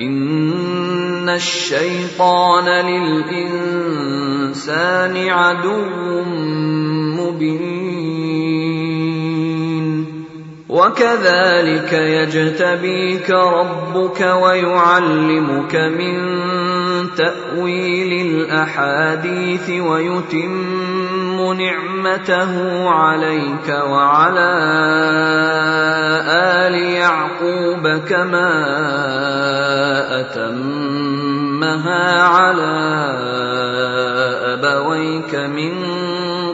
ان الشيطان للانسان عدو مبين. وكذلك يجتبيك ربك ويعلمك من تاويل الاحاديث ويتم نعمته عليك وعلى آل يعقوب كما أتمها على أبويك من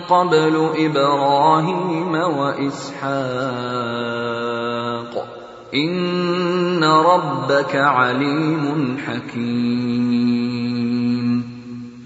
قبل إبراهيم وإسحاق. إن ربك عليم حكيم.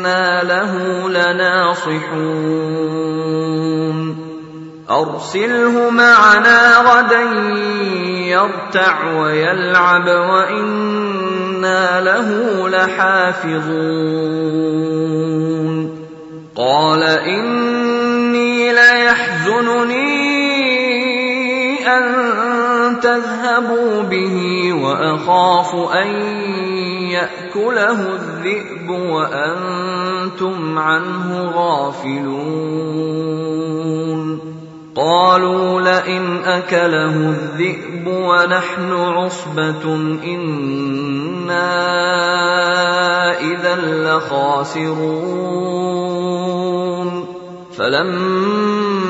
وأنا له لناصحون ارسله معنا غدا يرتع ويلعب وأنا له لحافظون قال اني ليحزنني ان تذهبوا به واخاف ان يأكله الذئب وأنتم عنه غافلون. قالوا لئن أكله الذئب ونحن عصبة إنا إذا لخاسرون. فلما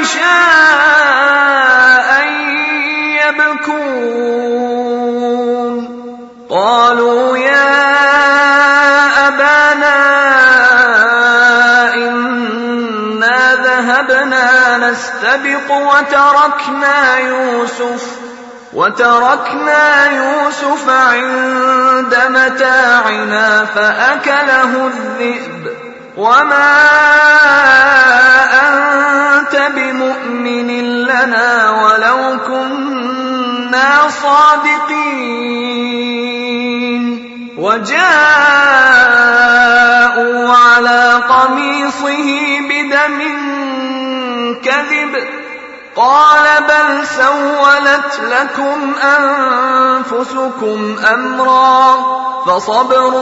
عشاء يبكون. قالوا يا أبانا إنا ذهبنا نستبق وتركنا يوسف وتركنا يوسف عند متاعنا فأكله الذئب. وما أنت بمؤمن لنا ولو كنا صادقين. وجاءوا على قميصه بدم كذب. قال بل سولت لكم أنفسكم أمرا فصبر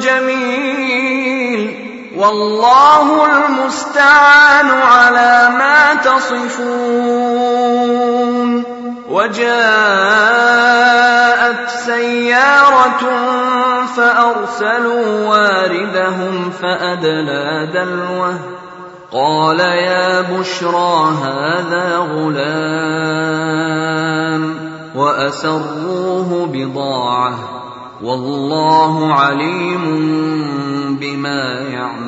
جميل. والله المستعان على ما تصفون. وجاءت سيارة فأرسلوا واردهم فأدلى دلوه. قال يا بشرى هذا غلام وأسروه بضاعة. والله عليم بما يعملون.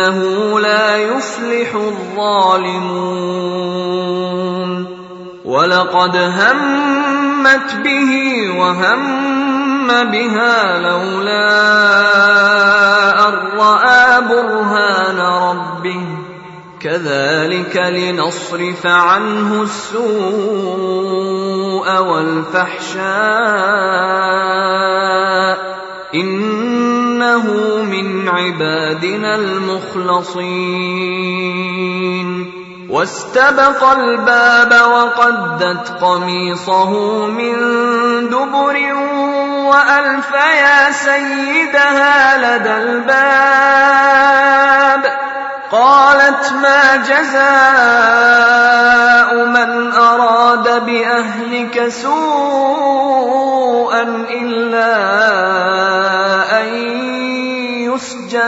إنه لا يفلح الظالمون. ولقد همت به وهم بها لولا أن رأى برهان ربه. كذلك لنصرف عنه السوء والفحشاء. انه من عبادنا المخلصين. واستبق الباب وقدت قميصه من دبر والف يا سيدها لدى الباب. قالت ما جزاء من اراد باهلك سوءا الا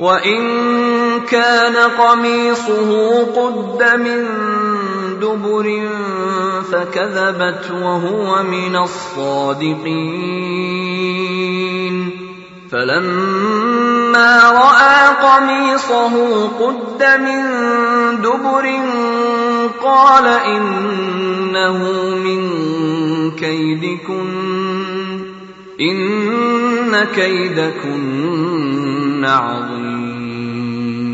وإن كان قميصه قد من دبر فكذبت وهو من الصادقين. فلما رأى قميصه قد من دبر قال إنه من كيدكن إن كيدكن عظيم.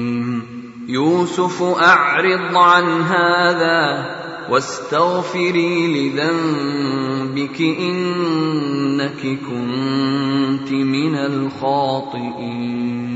يوسف أعرض عن هذا واستغفري لذنبك إنك كنت من الخاطئين.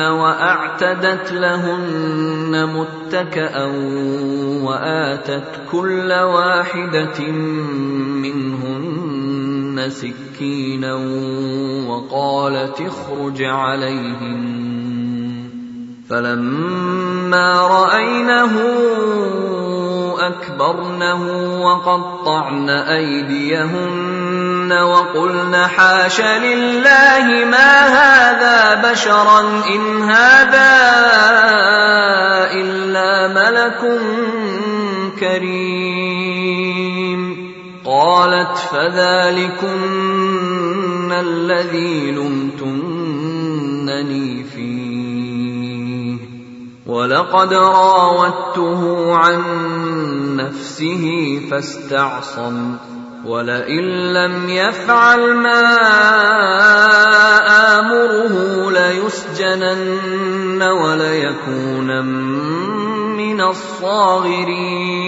وأعتدت لهن متكئا وآتت كل واحدة منهن سكينا وقالت اخرج عليهن. فلما رأينه أكبرنه وقطعن أيديهن وقلن حاش لله ما هذا بشرا إن هذا إلا ملك كريم. قالت فذلكن الذي لمتنني فيه. ولقد راودته عن نفسه فاستعصم. ولئن لم يفعل ما امره ليسجنن وليكون من الصاغرين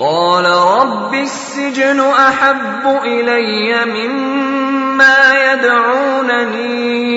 قال رب السجن احب الي مما يدعونني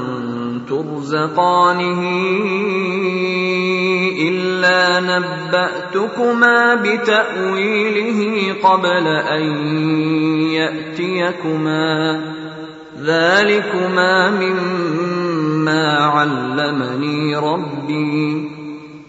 ترزقانه الا نباتكما بتاويله قبل ان ياتيكما ذلكما مما علمني ربي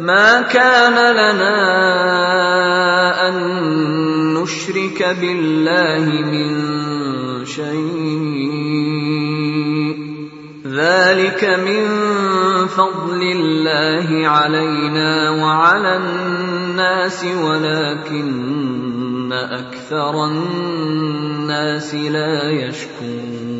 ما كان لنا ان نشرك بالله من شيء ذلك من فضل الله علينا وعلى الناس ولكن أكثر الناس لا يشكرون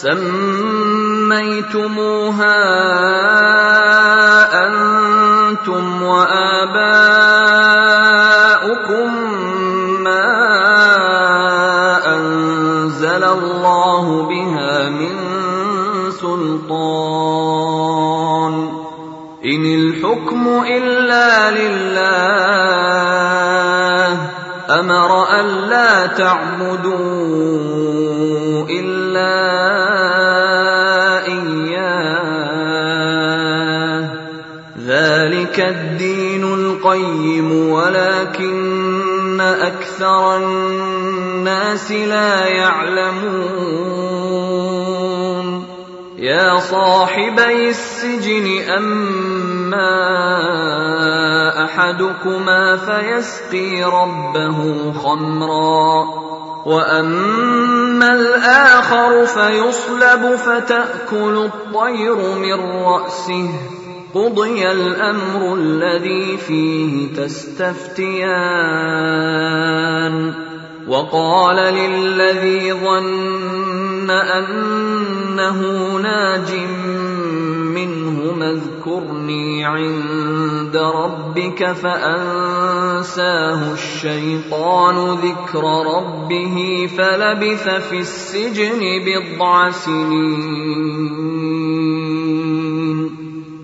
سميتموها أنتم وآباؤكم ما أنزل الله بها من سلطان إن الحكم إلا لله أمر ألا تعبدوا إلا ذلك الدين القيم ولكن أكثر الناس لا يعلمون. يا صاحبي السجن أما أحدكما فيسقي ربه خمرا وأما الآخر فيصلب فتأكل الطير من رأسه. قضي الامر الذي فيه تستفتيان وقال للذي ظن انه ناج منه اذكرني عند ربك فانساه الشيطان ذكر ربه فلبث في السجن بضع سنين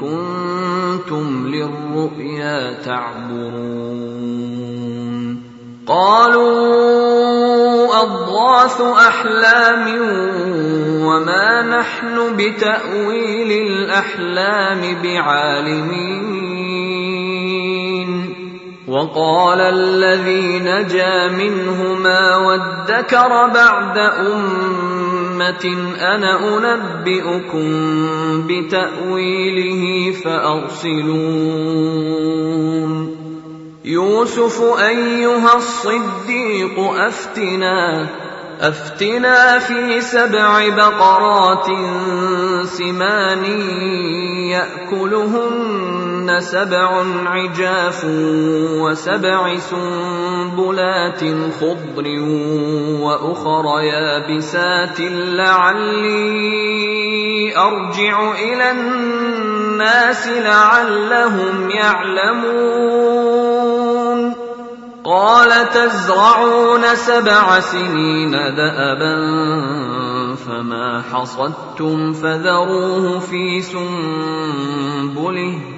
كنتم للرؤيا تعبرون. قالوا أضغاث أحلام وما نحن بتأويل الأحلام بعالمين. وقال الذي نجا منهما وادكر بعد أمة أنا انبئكم بتاويله فارسلون يوسف ايها الصديق افتنا افتنا في سبع بقرات سمان ياكلهن سبع عجاف وسبع سنبلات خضر وأخر يابسات لعلي أرجع إلى الناس لعلهم يعلمون. قال تزرعون سبع سنين دأبا فما حصدتم فذروه في سنبله.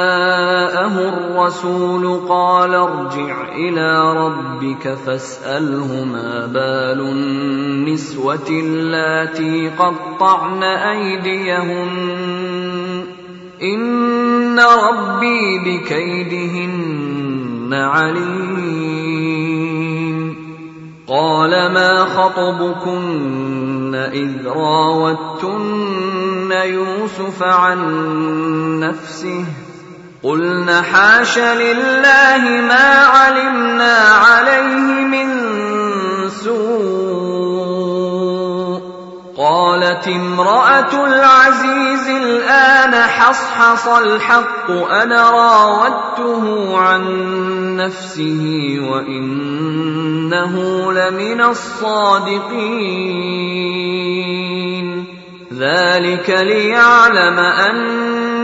جاءه الرسول قال ارجع إلى ربك فاسأله ما بال النسوة اللاتي قطعن أيديهن. إن ربي بكيدهن عليم. قال ما خطبكن إذ راوتن يوسف عن نفسه؟ قلن حاش لله ما علمنا عليه من سوء. قالت امرأة العزيز الآن حصحص الحق أنا راودته عن نفسه وإنه لمن الصادقين. ذلك ليعلم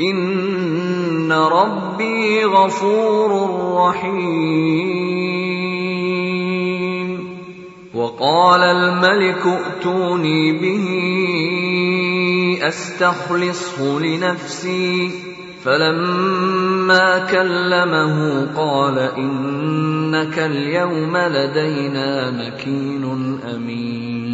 ان ربي غفور رحيم وقال الملك ائتوني به استخلصه لنفسي فلما كلمه قال انك اليوم لدينا مكين امين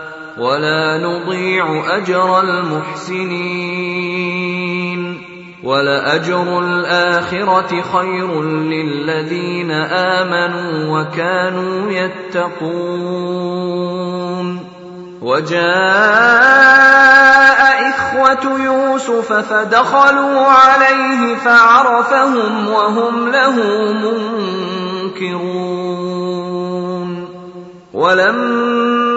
ولا نضيع أجر المحسنين ولأجر الآخرة خير للذين آمنوا وكانوا يتقون وجاء إخوة يوسف فدخلوا عليه فعرفهم وهم له منكرون ولما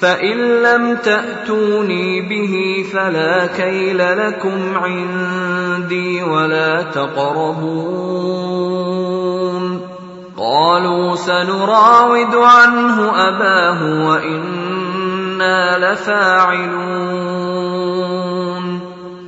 فان لم تاتوني به فلا كيل لكم عندي ولا تقربون قالوا سنراود عنه اباه وأنا لفاعلون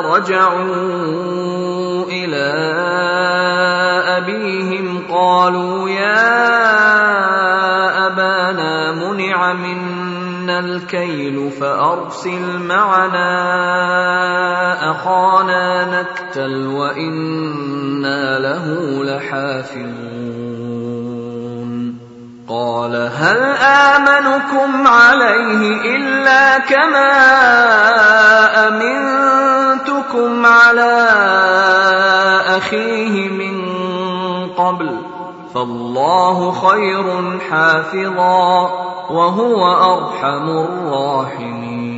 رجعوا إلى أبيهم قالوا يا أبانا منع منا الكيل فأرسل معنا أخانا نكتل وإنا له لحافظون. قال هل آمنكم عليه إلا كما امنتكم على اخيه من قبل فالله خير حافظا وهو ارحم الراحمين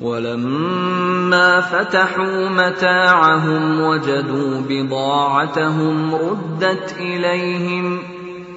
ولما فتحوا متاعهم وجدوا بضاعتهم ردت اليهم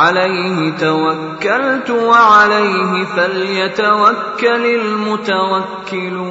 عليه توكلت وعليه فليتوكل المتوكلون.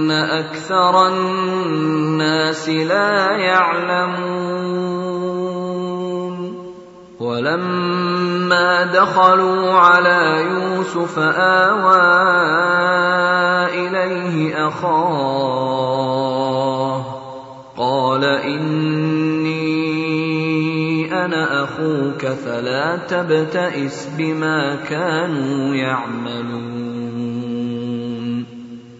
ولكن أكثر الناس لا يعلمون ولما دخلوا على يوسف اوى اليه اخاه قال اني أنا أخوك فلا تبتئس بما كانوا يعملون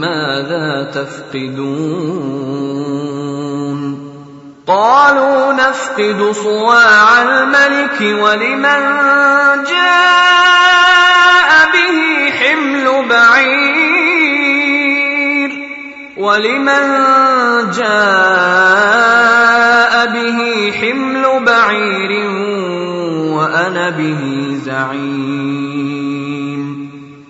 ماذا تفقدون؟ قالوا نفقد صواع الملك ولمن جاء به حمل بعير. ولمن جاء به حمل بعير وأنا به زعيم.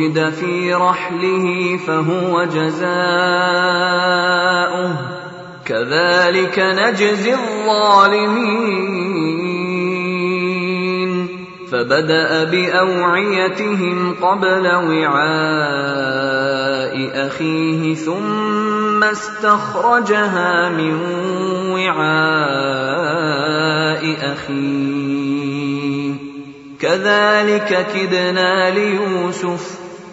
وجد في رحله فهو جزاؤه. كذلك نجزي الظالمين. فبدأ بأوعيتهم قبل وعاء أخيه ثم استخرجها من وعاء أخيه. كذلك كدنا ليوسف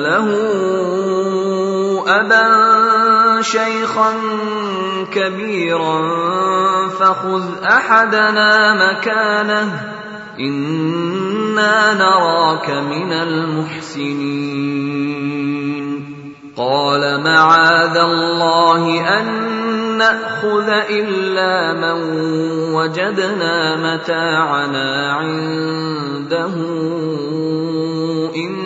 له أبا شيخا كبيرا فخذ أحدنا مكانه إنا نراك من المحسنين. قال معاذ الله أن نأخذ إلا من وجدنا متاعنا عنده إن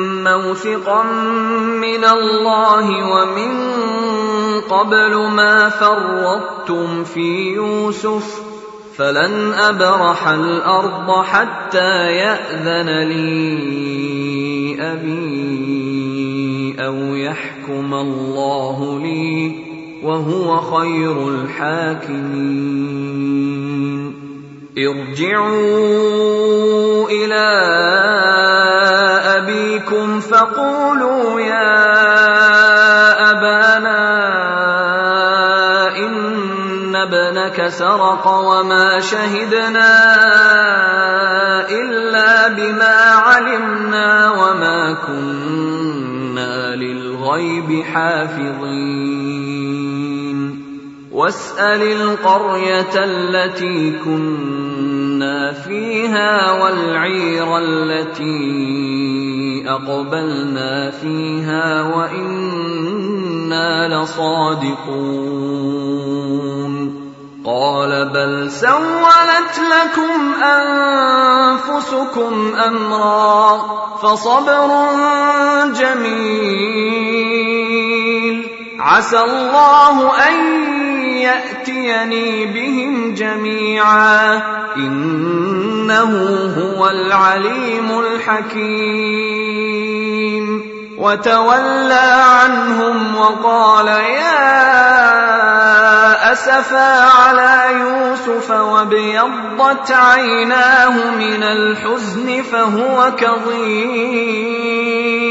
موثقا من الله ومن قبل ما فرطتم في يوسف فلن أبرح الأرض حتى يأذن لي أبي أو يحكم الله لي وهو خير الحاكمين. ارجعوا إلى أبيكم فقولوا يا ابنك سرق وما شهدنا إلا بما علمنا وما كنا للغيب حافظين. واسأل القرية التي كنا فيها والعير التي اقبلنا فيها وأنا لصادقون قال بل سولت لكم انفسكم امرا فصبر جميل عسى الله ان يأتيني بهم جميعا. إنه هو العليم الحكيم. وتولى عنهم وقال يا أسفا على يوسف وابيضت عيناه من الحزن فهو كظيم.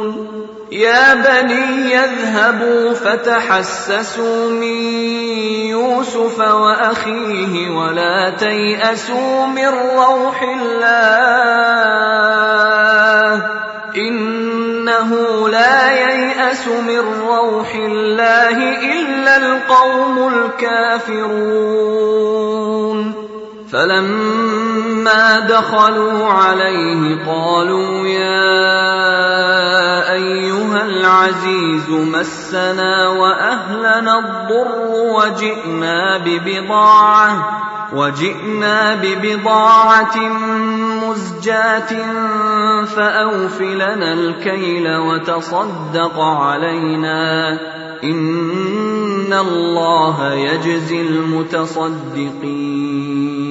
يا بني يذهبوا فتحسسوا من يوسف وأخيه ولا تيأسوا من روح الله إنه لا ييأس من روح الله إلا القوم الكافرون. فلما دخلوا عليه قالوا يا أيها العزيز مسنا وأهلنا الضر وجئنا ببضاعة وجئنا ببضاعة مزجاة فأوف لنا الكيل وتصدق علينا. إن الله يجزي المتصدقين.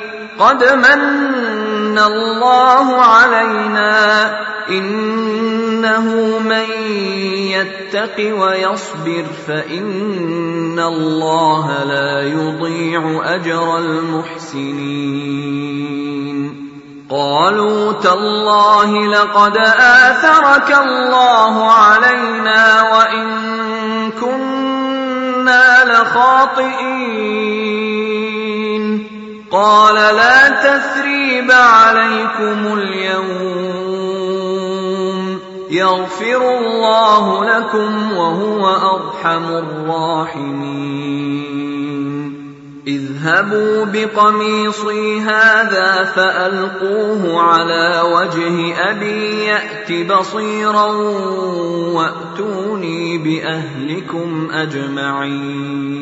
قد من الله علينا إنه من يتق ويصبر فإن الله لا يضيع أجر المحسنين. قالوا تالله لقد آثرك الله علينا وإن كنا لخاطئين. قال لا تثريب عليكم اليوم. يغفر الله لكم وهو أرحم الراحمين. اذهبوا بقميصي هذا فألقوه على وجه أبي يأت بصيرا وأتوني بأهلكم أجمعين.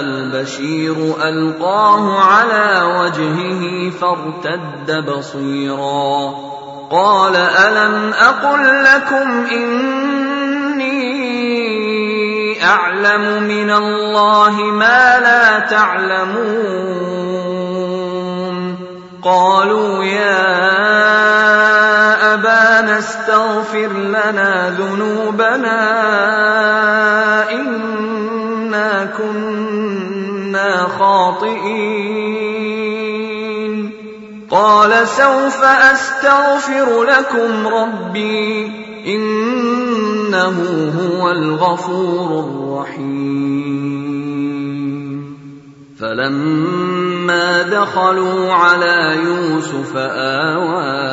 البشير ألقاه على وجهه فارتد بصيرا. قال ألم أقل لكم إني أعلم من الله ما لا تعلمون؟ قالوا يا أبانا استغفر لنا ذنوبنا كنا خاطئين. قال سوف أستغفر لكم ربي إنه هو الغفور الرحيم. فلما دخلوا على يوسف آوى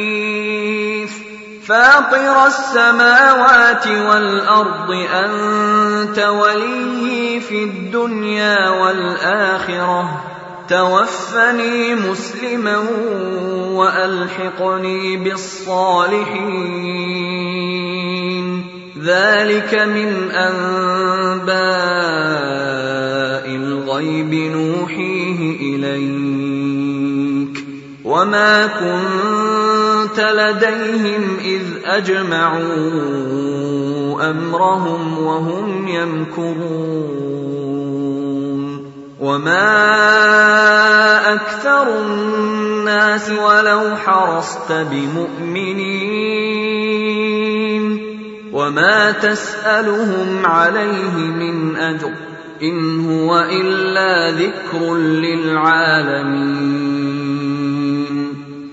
فاطر السماوات والأرض أنت ولي في الدنيا والآخرة. توفني مسلما وألحقني بالصالحين. ذلك من أنباء الغيب نوحيه إليك. وما كنت لديهم إذ أجمعوا أمرهم وهم يمكرون وما أكثر الناس ولو حرصت بمؤمنين وما تسألهم عليه من أجر إن هو إلا ذكر للعالمين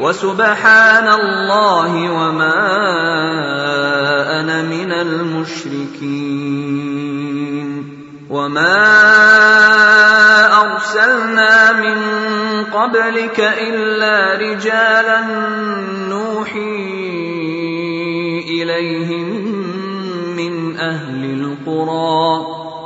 وسبحان الله وما أنا من المشركين وما أرسلنا من قبلك إلا رجالا نوحي إليهم من أهل القرى